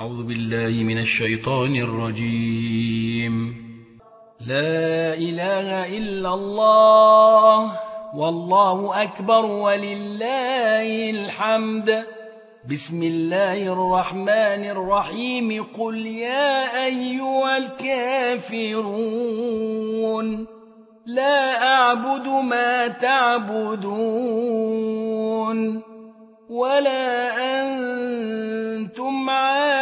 أعوذ بالله من الشيطان الرجيم. لا إله إلا الله والله أكبر ولله الحمد. بسم الله الرحمن الرحيم. قل يا أيها الكافرون لا أعبد ما تعبدون ولا